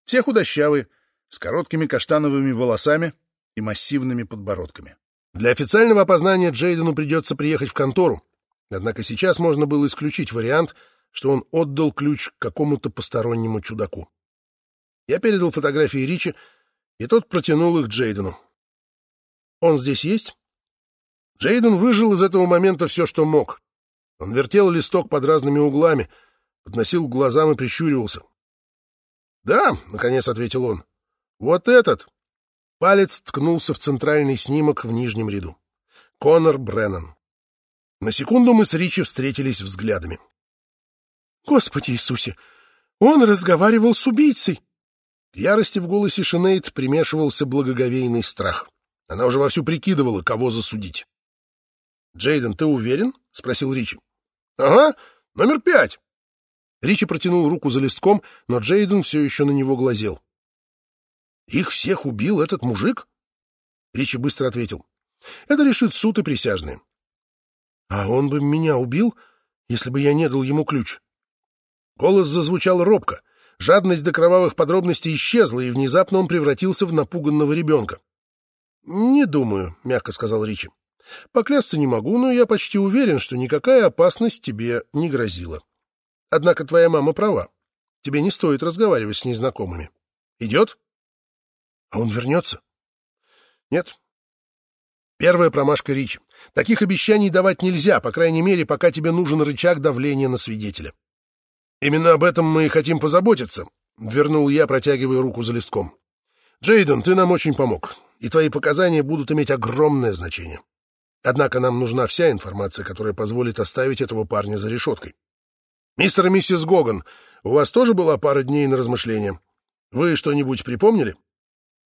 все худощавые, с короткими каштановыми волосами и массивными подбородками. Для официального опознания Джейдену придется приехать в контору, Однако сейчас можно было исключить вариант, что он отдал ключ какому-то постороннему чудаку. Я передал фотографии Ричи, и тот протянул их Джейдену. «Он здесь есть?» Джейден выжил из этого момента все, что мог. Он вертел листок под разными углами, подносил к глазам и прищуривался. «Да», — наконец ответил он, — «вот этот». Палец ткнулся в центральный снимок в нижнем ряду. Конор Бреннан. На секунду мы с Ричи встретились взглядами. «Господи Иисусе! Он разговаривал с убийцей!» К ярости в голосе Шинейд примешивался благоговейный страх. Она уже вовсю прикидывала, кого засудить. «Джейден, ты уверен?» — спросил Ричи. «Ага, номер пять». Ричи протянул руку за листком, но Джейден все еще на него глазел. «Их всех убил этот мужик?» Ричи быстро ответил. «Это решит суд и присяжные». «А он бы меня убил, если бы я не дал ему ключ?» Голос зазвучал робко. Жадность до кровавых подробностей исчезла, и внезапно он превратился в напуганного ребенка. «Не думаю», — мягко сказал Ричи. «Поклясться не могу, но я почти уверен, что никакая опасность тебе не грозила. Однако твоя мама права. Тебе не стоит разговаривать с незнакомыми. Идет?» «А он вернется?» «Нет». Первая промашка Ричи. Таких обещаний давать нельзя, по крайней мере, пока тебе нужен рычаг давления на свидетеля. «Именно об этом мы и хотим позаботиться», — вернул я, протягивая руку за листком. «Джейден, ты нам очень помог, и твои показания будут иметь огромное значение. Однако нам нужна вся информация, которая позволит оставить этого парня за решеткой. Мистер и миссис Гоган, у вас тоже была пара дней на размышления? Вы что-нибудь припомнили?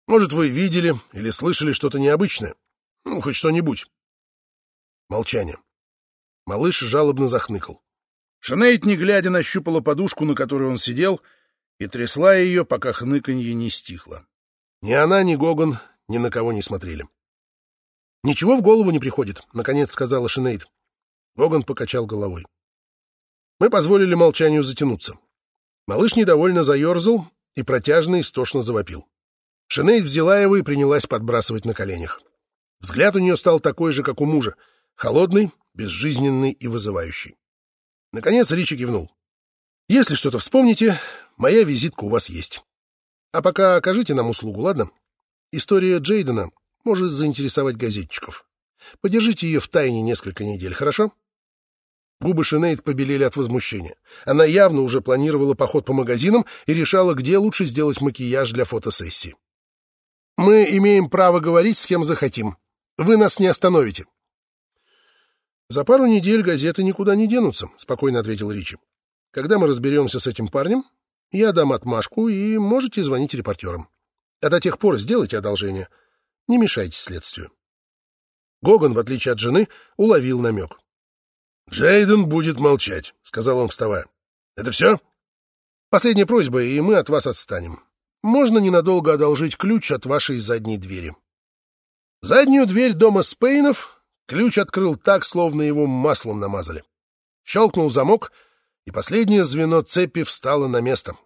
Может, вы видели или слышали что-то необычное? Ну, хоть что-нибудь». Молчание. Малыш жалобно захныкал. Шанейд, не глядя, нащупала подушку, на которой он сидел, и трясла ее, пока хныканье не стихло. Ни она, ни Гоган ни на кого не смотрели. «Ничего в голову не приходит», — наконец сказала Шинейд. Гоган покачал головой. Мы позволили молчанию затянуться. Малыш недовольно заерзал и протяжно истошно завопил. Шинейд взяла его и принялась подбрасывать на коленях. Взгляд у нее стал такой же, как у мужа — холодный, безжизненный и вызывающий. Наконец Ричи кивнул. «Если что-то вспомните, моя визитка у вас есть. А пока окажите нам услугу, ладно? История Джейдена может заинтересовать газетчиков. Подержите ее в тайне несколько недель, хорошо?» Губы Шинейд побелели от возмущения. Она явно уже планировала поход по магазинам и решала, где лучше сделать макияж для фотосессии. «Мы имеем право говорить, с кем захотим. Вы нас не остановите. «За пару недель газеты никуда не денутся», — спокойно ответил Ричи. «Когда мы разберемся с этим парнем, я дам отмашку, и можете звонить репортерам. А до тех пор сделайте одолжение. Не мешайте следствию». Гоган, в отличие от жены, уловил намек. «Джейден будет молчать», — сказал он, вставая. «Это все?» «Последняя просьба, и мы от вас отстанем. Можно ненадолго одолжить ключ от вашей задней двери». Заднюю дверь дома Спейнов Ключ открыл так, словно его маслом намазали. Щелкнул замок, и последнее звено цепи встало на место.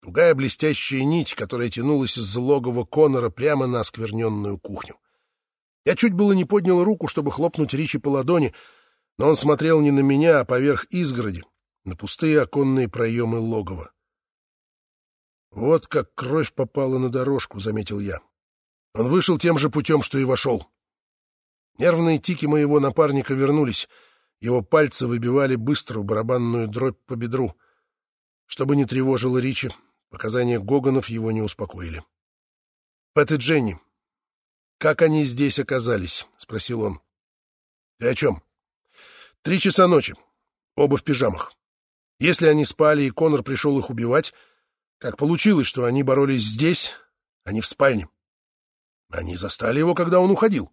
Тугая блестящая нить, которая тянулась из логова Конора прямо на оскверненную кухню. Я чуть было не поднял руку, чтобы хлопнуть Ричи по ладони, но он смотрел не на меня, а поверх изгороди, на пустые оконные проемы логова. «Вот как кровь попала на дорожку», — заметил я. Он вышел тем же путем, что и вошел. Нервные тики моего напарника вернулись. Его пальцы выбивали быструю барабанную дробь по бедру. Чтобы не тревожило Ричи, показания Гоганов его не успокоили. «Пэт и Дженни, как они здесь оказались?» — спросил он. «Ты о чем?» «Три часа ночи. Оба в пижамах. Если они спали, и Конор пришел их убивать, как получилось, что они боролись здесь, а не в спальне? Они застали его, когда он уходил.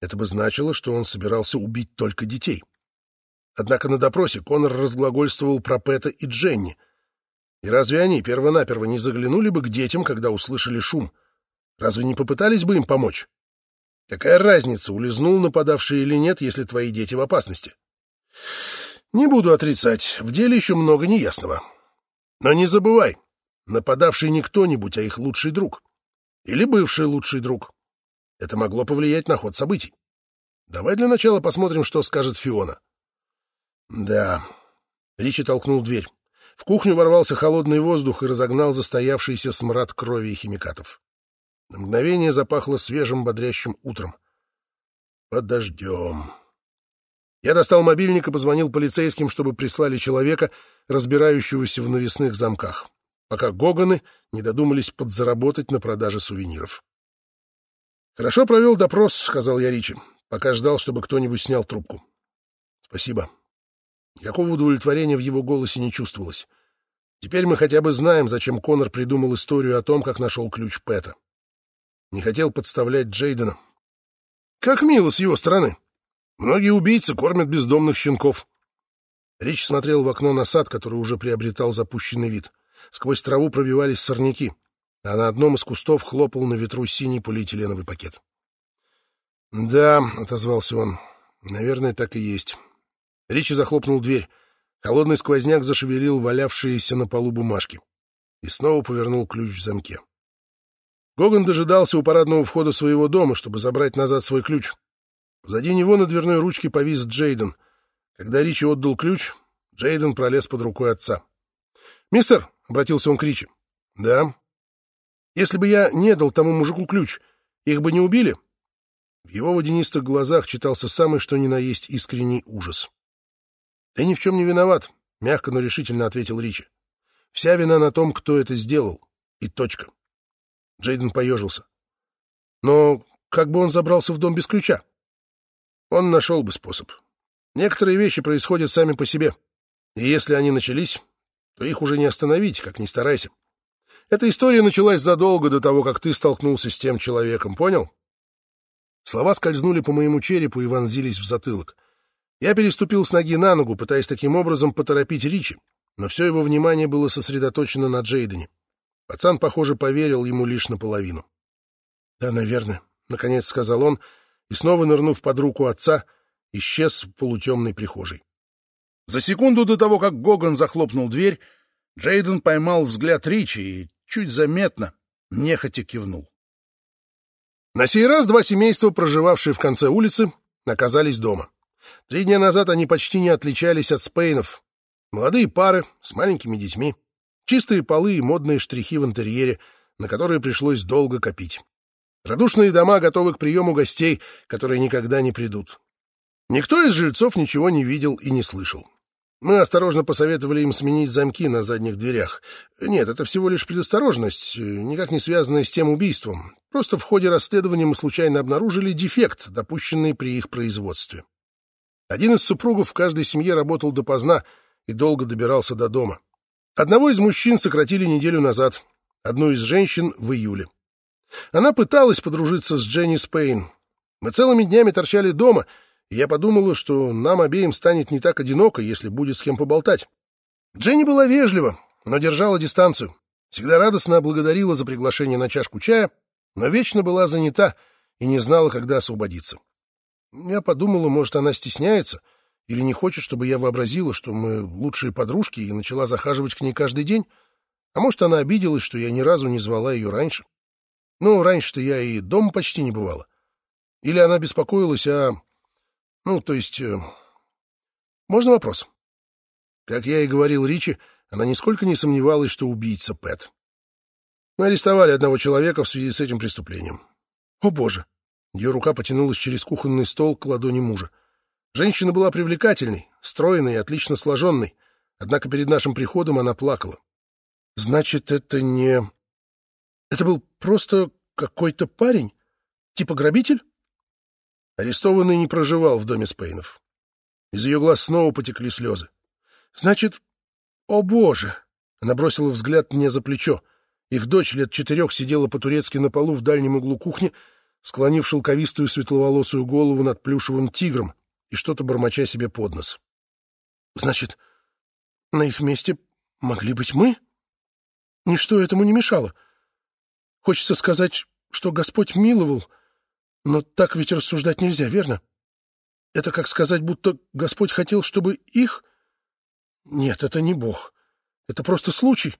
Это бы значило, что он собирался убить только детей. Однако на допросе Конор разглагольствовал про Пэта и Дженни. И разве они первонаперво не заглянули бы к детям, когда услышали шум? Разве не попытались бы им помочь? Какая разница, улизнул нападавший или нет, если твои дети в опасности? Не буду отрицать, в деле еще много неясного. Но не забывай, нападавший не кто-нибудь, а их лучший друг. Или бывший лучший друг. Это могло повлиять на ход событий. Давай для начала посмотрим, что скажет Фиона. Да, Ричи толкнул дверь. В кухню ворвался холодный воздух и разогнал застоявшийся смрад крови и химикатов. На мгновение запахло свежим бодрящим утром. Подождем. Я достал мобильник и позвонил полицейским, чтобы прислали человека, разбирающегося в навесных замках, пока Гоганы не додумались подзаработать на продаже сувениров. «Хорошо провел допрос», — сказал я Ричи, пока ждал, чтобы кто-нибудь снял трубку. «Спасибо». Никакого удовлетворения в его голосе не чувствовалось. Теперь мы хотя бы знаем, зачем Конор придумал историю о том, как нашел ключ Пэта. Не хотел подставлять Джейдена. Как мило с его стороны. Многие убийцы кормят бездомных щенков. Рич смотрел в окно на сад, который уже приобретал запущенный вид. Сквозь траву пробивались сорняки, а на одном из кустов хлопал на ветру синий полиэтиленовый пакет. «Да», — отозвался он, — «наверное, так и есть». Ричи захлопнул дверь. Холодный сквозняк зашевелил валявшиеся на полу бумажки и снова повернул ключ в замке. Гоган дожидался у парадного входа своего дома, чтобы забрать назад свой ключ. Позади него на дверной ручке повис Джейден. Когда Ричи отдал ключ, Джейден пролез под рукой отца. «Мистер!» — обратился он к Ричи. «Да?» «Если бы я не дал тому мужику ключ, их бы не убили?» В его водянистых глазах читался самый что ни на есть искренний ужас. «Ты ни в чем не виноват», — мягко, но решительно ответил Ричи. «Вся вина на том, кто это сделал. И точка». Джейден поежился. «Но как бы он забрался в дом без ключа?» Он нашел бы способ. Некоторые вещи происходят сами по себе, и если они начались, то их уже не остановить, как ни старайся. Эта история началась задолго до того, как ты столкнулся с тем человеком, понял? Слова скользнули по моему черепу и вонзились в затылок. Я переступил с ноги на ногу, пытаясь таким образом поторопить Ричи, но все его внимание было сосредоточено на Джейдене. Пацан, похоже, поверил ему лишь наполовину. — Да, наверное, — наконец сказал он, и, снова нырнув под руку отца, исчез в полутемной прихожей. За секунду до того, как Гоган захлопнул дверь, Джейден поймал взгляд Ричи и чуть заметно, нехотя кивнул. На сей раз два семейства, проживавшие в конце улицы, оказались дома. Три дня назад они почти не отличались от спейнов. Молодые пары с маленькими детьми, чистые полы и модные штрихи в интерьере, на которые пришлось долго копить. Радушные дома готовы к приему гостей, которые никогда не придут. Никто из жильцов ничего не видел и не слышал. Мы осторожно посоветовали им сменить замки на задних дверях. Нет, это всего лишь предосторожность, никак не связанная с тем убийством. Просто в ходе расследования мы случайно обнаружили дефект, допущенный при их производстве. Один из супругов в каждой семье работал допоздна и долго добирался до дома. Одного из мужчин сократили неделю назад, одну из женщин — в июле. Она пыталась подружиться с Дженни Спейн. Мы целыми днями торчали дома, я подумала, что нам обеим станет не так одиноко, если будет с кем поболтать. Дженни была вежлива, но держала дистанцию. Всегда радостно благодарила за приглашение на чашку чая, но вечно была занята и не знала, когда освободиться. Я подумала, может, она стесняется или не хочет, чтобы я вообразила, что мы лучшие подружки, и начала захаживать к ней каждый день. А может, она обиделась, что я ни разу не звала ее раньше. Ну, раньше-то я и дома почти не бывала. Или она беспокоилась о... Ну, то есть... Э... Можно вопрос? Как я и говорил Ричи, она нисколько не сомневалась, что убийца Пэт. Мы арестовали одного человека в связи с этим преступлением. О, боже! Ее рука потянулась через кухонный стол к ладони мужа. Женщина была привлекательной, стройной и отлично сложенной, однако перед нашим приходом она плакала. Значит, это не... Это был просто какой-то парень? Типа грабитель? Арестованный не проживал в доме Спейнов. Из ее глаз снова потекли слезы. Значит, о боже! Она бросила взгляд мне за плечо. Их дочь лет четырех сидела по-турецки на полу в дальнем углу кухни, склонив шелковистую светловолосую голову над плюшевым тигром и что-то бормоча себе под нос. Значит, на их месте могли быть мы? Ничто этому не мешало. — Хочется сказать, что Господь миловал, но так ведь рассуждать нельзя, верно? Это как сказать, будто Господь хотел, чтобы их... Нет, это не Бог. Это просто случай.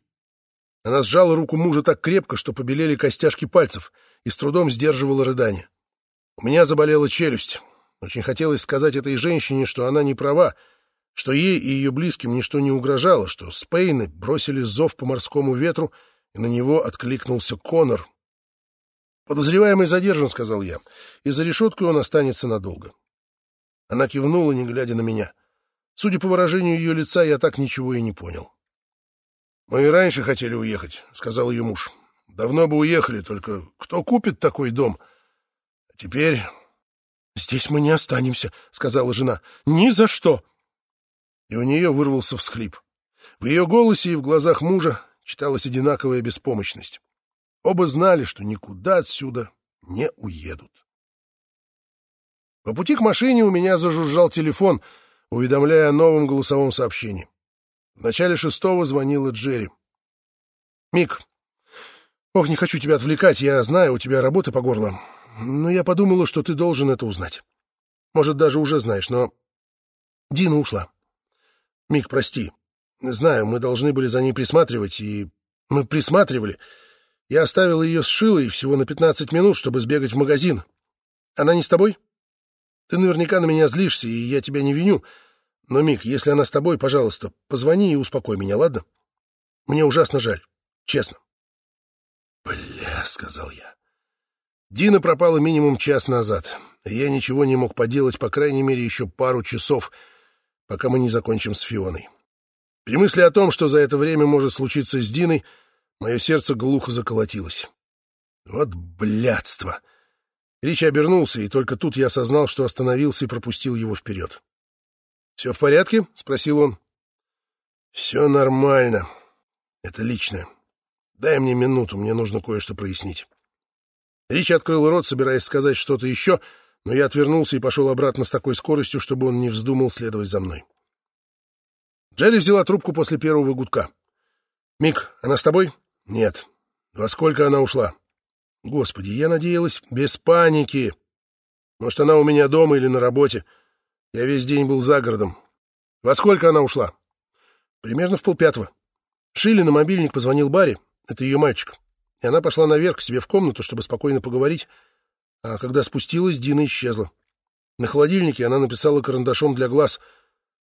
Она сжала руку мужа так крепко, что побелели костяшки пальцев, и с трудом сдерживала рыдание. У меня заболела челюсть. Очень хотелось сказать этой женщине, что она не права, что ей и ее близким ничто не угрожало, что Спейны бросили зов по морскому ветру, и на него откликнулся Конор. «Подозреваемый задержан», — сказал я, — «и за решеткой он останется надолго». Она кивнула, не глядя на меня. Судя по выражению ее лица, я так ничего и не понял. «Мы и раньше хотели уехать», — сказал ее муж. «Давно бы уехали, только кто купит такой дом? А теперь...» «Здесь мы не останемся», — сказала жена. «Ни за что!» И у нее вырвался всхлип. В ее голосе и в глазах мужа читалась одинаковая беспомощность. Оба знали, что никуда отсюда не уедут. По пути к машине у меня зажужжал телефон, уведомляя о новом голосовом сообщении. В начале шестого звонила Джерри. «Мик, ох, не хочу тебя отвлекать, я знаю, у тебя работы по горло, но я подумала, что ты должен это узнать. Может, даже уже знаешь, но Дина ушла. Мик, прости. Знаю, мы должны были за ней присматривать, и мы присматривали. Я оставил ее с Шилой всего на пятнадцать минут, чтобы сбегать в магазин. Она не с тобой? Ты наверняка на меня злишься, и я тебя не виню. Но, Мик, если она с тобой, пожалуйста, позвони и успокой меня, ладно? Мне ужасно жаль. Честно. «Бля», — сказал я. Дина пропала минимум час назад, и я ничего не мог поделать, по крайней мере, еще пару часов — пока мы не закончим с Фионой. При мысли о том, что за это время может случиться с Диной, мое сердце глухо заколотилось. Вот блядство! Ричи обернулся, и только тут я осознал, что остановился и пропустил его вперед. «Все в порядке?» — спросил он. «Все нормально. Это личное. Дай мне минуту, мне нужно кое-что прояснить». Ричи открыл рот, собираясь сказать что-то еще, — но я отвернулся и пошел обратно с такой скоростью, чтобы он не вздумал следовать за мной. Джерри взяла трубку после первого гудка. «Мик, она с тобой?» «Нет». «Во сколько она ушла?» «Господи, я надеялась, без паники. Может, она у меня дома или на работе. Я весь день был за городом. Во сколько она ушла?» «Примерно в полпятого». Шилли на мобильник позвонил Барри, это ее мальчик, и она пошла наверх к себе в комнату, чтобы спокойно поговорить, а когда спустилась, Дина исчезла. На холодильнике она написала карандашом для глаз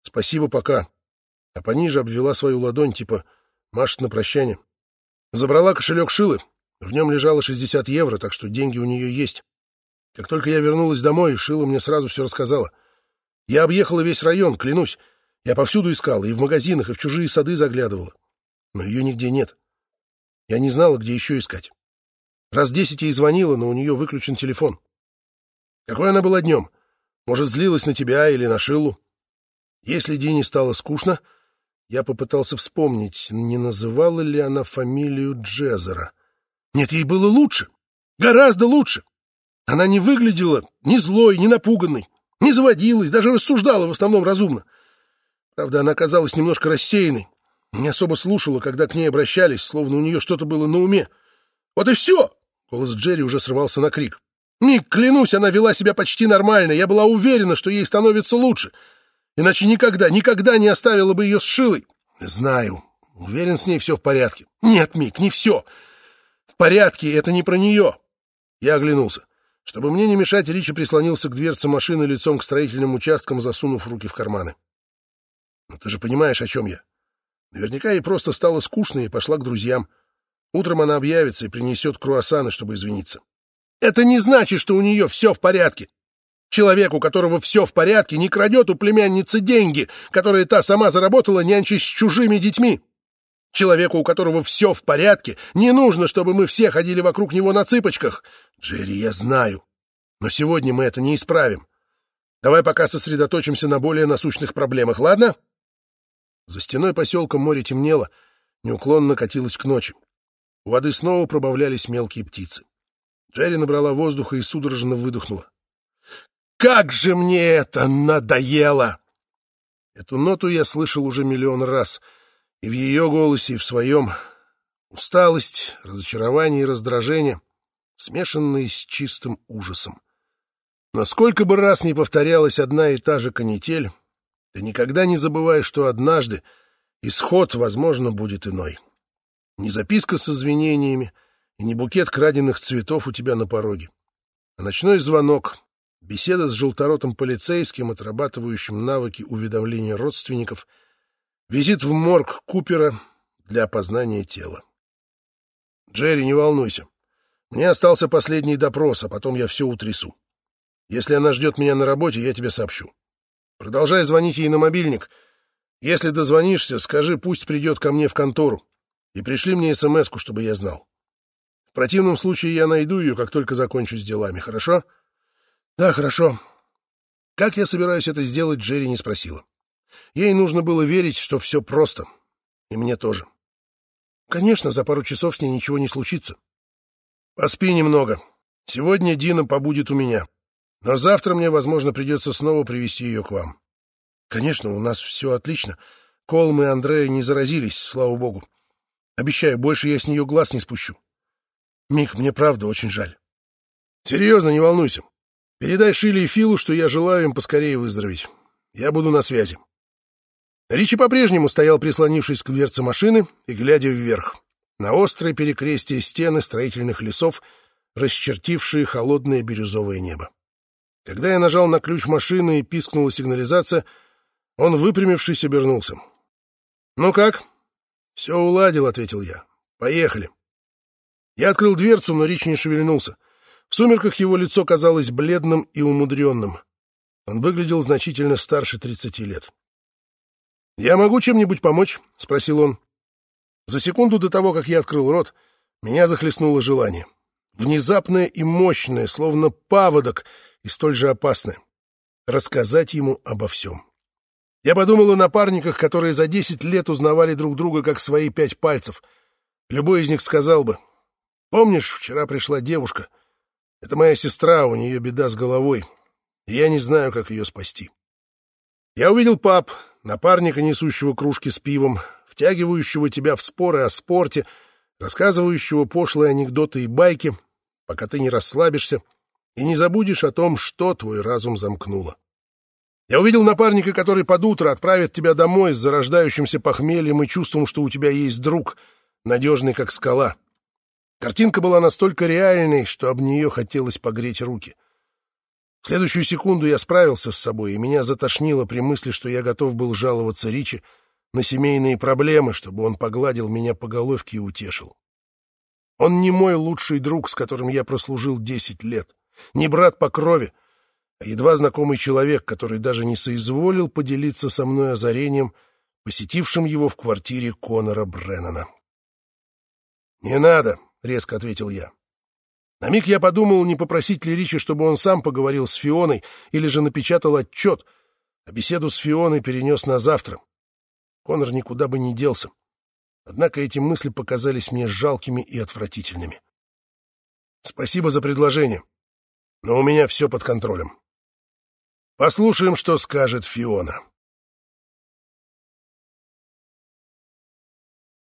«Спасибо, пока», а пониже обвела свою ладонь, типа «Машет на прощание». Забрала кошелек Шилы. В нем лежало 60 евро, так что деньги у нее есть. Как только я вернулась домой, Шила мне сразу все рассказала. Я объехала весь район, клянусь. Я повсюду искала, и в магазинах, и в чужие сады заглядывала. Но ее нигде нет. Я не знала, где еще искать. Раз десять ей звонила, но у нее выключен телефон. Какой она была днем? Может, злилась на тебя или на Шиллу? Если Дине стало скучно, я попытался вспомнить, не называла ли она фамилию Джезера. Нет, ей было лучше. Гораздо лучше. Она не выглядела ни злой, ни напуганной, не заводилась, даже рассуждала в основном разумно. Правда, она казалась немножко рассеянной, не особо слушала, когда к ней обращались, словно у нее что-то было на уме. Вот и все. Голос Джерри уже срывался на крик. «Мик, клянусь, она вела себя почти нормально. Я была уверена, что ей становится лучше. Иначе никогда, никогда не оставила бы ее с Шилой». «Знаю. Уверен, с ней все в порядке». «Нет, Мик, не все. В порядке, это не про нее». Я оглянулся. Чтобы мне не мешать, Ричи прислонился к дверце машины лицом к строительным участкам, засунув руки в карманы. «Но ты же понимаешь, о чем я. Наверняка ей просто стало скучно и пошла к друзьям». Утром она объявится и принесет круассаны, чтобы извиниться. Это не значит, что у нее все в порядке. Человек, у которого все в порядке, не крадет у племянницы деньги, которые та сама заработала, нянчась с чужими детьми. Человеку, у которого все в порядке, не нужно, чтобы мы все ходили вокруг него на цыпочках. Джерри, я знаю. Но сегодня мы это не исправим. Давай пока сосредоточимся на более насущных проблемах, ладно? За стеной поселка море темнело, неуклонно катилось к ночи. У воды снова пробавлялись мелкие птицы. Джерри набрала воздуха и судорожно выдохнула. «Как же мне это надоело!» Эту ноту я слышал уже миллион раз, и в ее голосе, и в своем. Усталость, разочарование и раздражение, смешанные с чистым ужасом. Насколько бы раз не повторялась одна и та же канитель, ты никогда не забывай, что однажды исход, возможно, будет иной. Не записка с извинениями и не букет краденных цветов у тебя на пороге, а ночной звонок, беседа с желторотым полицейским, отрабатывающим навыки уведомления родственников, визит в морг Купера для опознания тела. «Джерри, не волнуйся. Мне остался последний допрос, а потом я все утрясу. Если она ждет меня на работе, я тебе сообщу. Продолжай звонить ей на мобильник. Если дозвонишься, скажи, пусть придет ко мне в контору и пришли мне смс чтобы я знал. В противном случае я найду ее, как только закончу с делами, хорошо? Да, хорошо. Как я собираюсь это сделать, Джерри не спросила. Ей нужно было верить, что все просто. И мне тоже. Конечно, за пару часов с ней ничего не случится. Поспи немного. Сегодня Дина побудет у меня. Но завтра мне, возможно, придется снова привести ее к вам. Конечно, у нас все отлично. Колм и Андрея не заразились, слава богу. Обещаю, больше я с нее глаз не спущу. Мик, мне правда очень жаль. Серьезно, не волнуйся. Передай Шиле и Филу, что я желаю им поскорее выздороветь. Я буду на связи. Ричи по-прежнему стоял, прислонившись к дверце машины и глядя вверх, на острое перекрестие стены строительных лесов, расчертившие холодное бирюзовое небо. Когда я нажал на ключ машины и пискнула сигнализация, он, выпрямившись, обернулся. «Ну как?» «Все уладил», — ответил я. «Поехали». Я открыл дверцу, но Рич не шевельнулся. В сумерках его лицо казалось бледным и умудренным. Он выглядел значительно старше тридцати лет. «Я могу чем-нибудь помочь?» — спросил он. За секунду до того, как я открыл рот, меня захлестнуло желание. Внезапное и мощное, словно паводок, и столь же опасное. Рассказать ему обо всем. Я подумал о напарниках, которые за десять лет узнавали друг друга как свои пять пальцев. Любой из них сказал бы, «Помнишь, вчера пришла девушка? Это моя сестра, у нее беда с головой, и я не знаю, как ее спасти». Я увидел пап, напарника, несущего кружки с пивом, втягивающего тебя в споры о спорте, рассказывающего пошлые анекдоты и байки, пока ты не расслабишься и не забудешь о том, что твой разум замкнуло. Я увидел напарника, который под утро отправит тебя домой с зарождающимся похмельем и чувством, что у тебя есть друг, надежный как скала. Картинка была настолько реальной, что об нее хотелось погреть руки. В следующую секунду я справился с собой, и меня затошнило при мысли, что я готов был жаловаться Ричи на семейные проблемы, чтобы он погладил меня по головке и утешил. Он не мой лучший друг, с которым я прослужил десять лет, не брат по крови, а едва знакомый человек, который даже не соизволил поделиться со мной озарением, посетившим его в квартире Конора Бреннана. «Не надо», — резко ответил я. На миг я подумал, не попросить ли Ричи, чтобы он сам поговорил с Фионой или же напечатал отчет, а беседу с Фионой перенес на завтра. Конор никуда бы не делся. Однако эти мысли показались мне жалкими и отвратительными. Спасибо за предложение, но у меня все под контролем. Послушаем, что скажет Фиона.